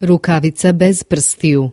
Rukavica bez prstiju.